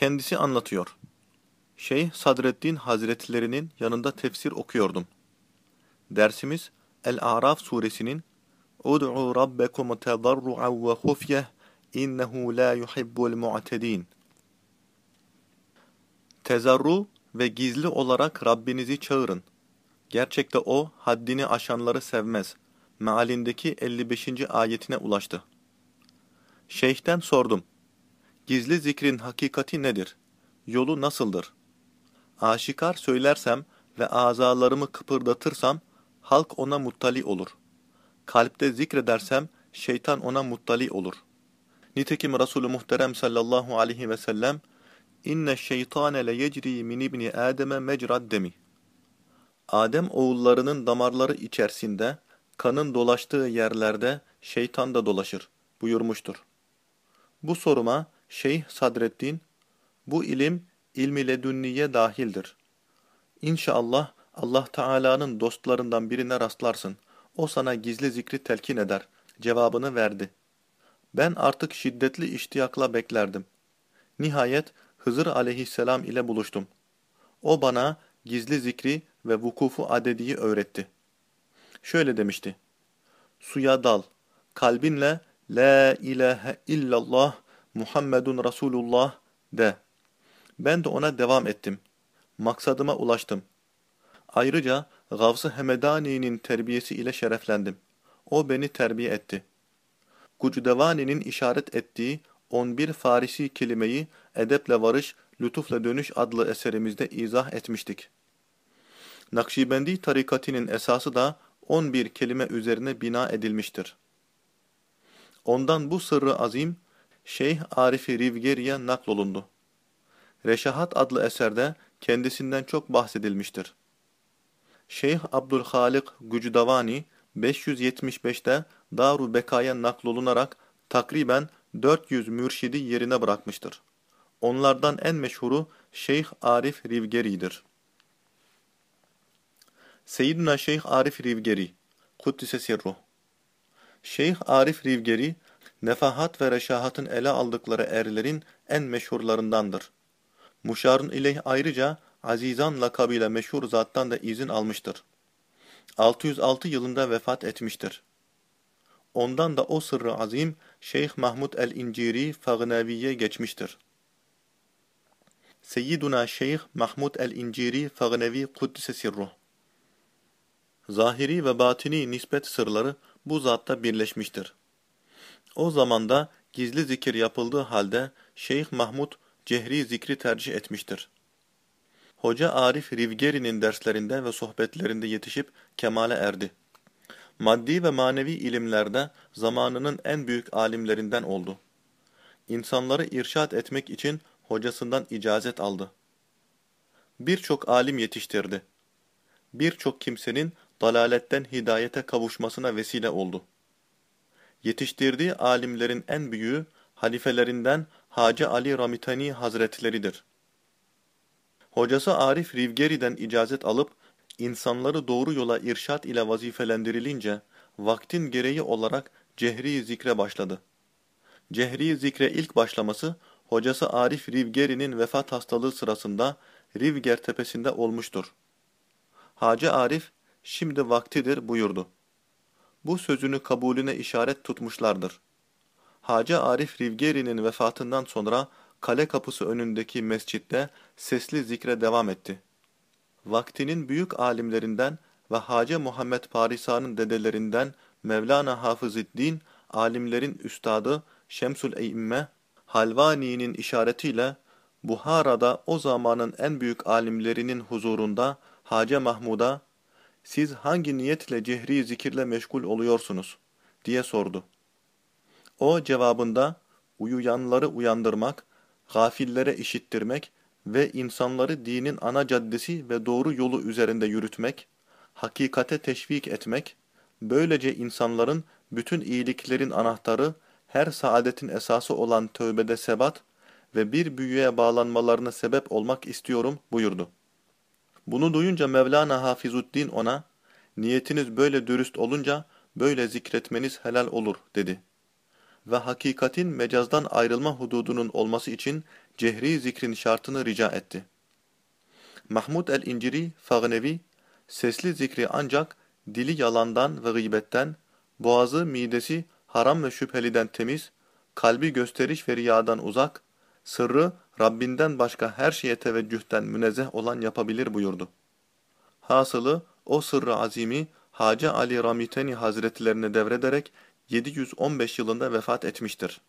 Kendisi anlatıyor. Şeyh Sadreddin Hazretlerinin yanında tefsir okuyordum. Dersimiz El-A'raf suresinin Ud'u rabbekum tedarru'an ve hufyeh innehu la yuhibbul mu'tedin. Tezarru ve gizli olarak Rabbinizi çağırın. Gerçekte o haddini aşanları sevmez. Mealindeki 55. ayetine ulaştı. Şeyh'ten sordum. Gizli zikrin hakikati nedir? Yolu nasıldır? Aşikar söylersem ve azalarımı kıpırdatırsam halk ona muttali olur. Kalpte zikredersem şeytan ona muttali olur. Nitekim Resulü Muhterem sallallahu aleyhi ve sellem inne şeytane le yecri min ibni Adem'e mecrad demi. Adem oğullarının damarları içerisinde, kanın dolaştığı yerlerde şeytan da dolaşır buyurmuştur. Bu soruma Şeyh Sadreddin, bu ilim ilmi ledünniye dahildir. İnşallah Allah Teala'nın dostlarından birine rastlarsın. O sana gizli zikri telkin eder. Cevabını verdi. Ben artık şiddetli iştiyakla beklerdim. Nihayet Hızır aleyhisselam ile buluştum. O bana gizli zikri ve vukufu adediyi öğretti. Şöyle demişti. Suya dal, kalbinle La ilahe illallah Muhammedun Resulullah de. Ben de ona devam ettim. Maksadıma ulaştım. Ayrıca Gavs-ı Hemedani'nin terbiyesi ile şereflendim. O beni terbiye etti. Gucudevani'nin işaret ettiği 11 Farisi kelimeyi Edeple Varış, Lütufla Dönüş adlı eserimizde izah etmiştik. Nakşibendi tarikatinin esası da 11 kelime üzerine bina edilmiştir. Ondan bu sırrı azim, Şeyh Arif-i Rivgeri'ye naklolundu. Reşahat adlı eserde kendisinden çok bahsedilmiştir. Şeyh Abdülhalik Gücüdavani 575'te Daru Beka'ya naklolunarak takriben 400 mürşidi yerine bırakmıştır. Onlardan en meşhuru Şeyh Arif Rivgeri'dir. Seyyidina Şeyh Arif Rivgeri, Kuddise Sirruh Şeyh Arif Rivgeri, nefahat ve reşahatın ele aldıkları erlerin en meşhurlarındandır. Muşarun ileyh ayrıca Azizan lakabıyla meşhur zattan da izin almıştır. 606 yılında vefat etmiştir. Ondan da o sırrı azim Şeyh Mahmud el-İnciri Fagnavi'ye geçmiştir. Seyyiduna Şeyh Mahmud el-İnciri Fagnavi Kuddise Sirruh Zahiri ve batini nispet sırları bu zatta birleşmiştir. O zamanda gizli zikir yapıldığı halde Şeyh Mahmud cehri zikri tercih etmiştir. Hoca Arif Rivgeri'nin derslerinde ve sohbetlerinde yetişip kemale erdi. Maddi ve manevi ilimlerde zamanının en büyük alimlerinden oldu. İnsanları irşat etmek için hocasından icazet aldı. Birçok alim yetiştirdi. Birçok kimsenin dalaletten hidayete kavuşmasına vesile oldu. Yetiştirdiği alimlerin en büyüğü halifelerinden Hacı Ali Ramitani Hazretleridir. Hocası Arif Rivgeri'den icazet alıp insanları doğru yola irşat ile vazifelendirilince vaktin gereği olarak cehri zikre başladı. Cehri zikre ilk başlaması hocası Arif Rivgeri'nin vefat hastalığı sırasında Rivger tepesinde olmuştur. Hacı Arif şimdi vaktidir buyurdu. Bu sözünü kabulüne işaret tutmuşlardır. Hacı Arif Rivgeri'nin vefatından sonra kale kapısı önündeki mescitte sesli zikre devam etti. Vaktinin büyük alimlerinden ve Hacı Muhammed Parisa'nın dedelerinden Mevlana Hafıziddin, alimlerin üstadı Şemsül Eyyimme, Halvani'nin işaretiyle Buhara'da o zamanın en büyük alimlerinin huzurunda Hacı Mahmud'a siz hangi niyetle cehri zikirle meşgul oluyorsunuz diye sordu. O cevabında uyuyanları uyandırmak, gafillere işittirmek ve insanları dinin ana caddesi ve doğru yolu üzerinde yürütmek, hakikate teşvik etmek, böylece insanların bütün iyiliklerin anahtarı, her saadetin esası olan tövbede sebat ve bir büyüye bağlanmalarına sebep olmak istiyorum buyurdu. Bunu duyunca Mevlana Hafizuddin ona, niyetiniz böyle dürüst olunca böyle zikretmeniz helal olur dedi. Ve hakikatin mecazdan ayrılma hududunun olması için cehri zikrin şartını rica etti. Mahmud el-İnciri Fagnevi, sesli zikri ancak dili yalandan ve gıybetten, boğazı, midesi haram ve şüpheliden temiz, kalbi gösteriş ve riyadan uzak, sırrı Rabbinden başka her şeye teveccühten münezzeh olan yapabilir buyurdu. Hasılı o sırrı azimi Hacı Ali Ramiteni Hazretlerine devrederek 715 yılında vefat etmiştir.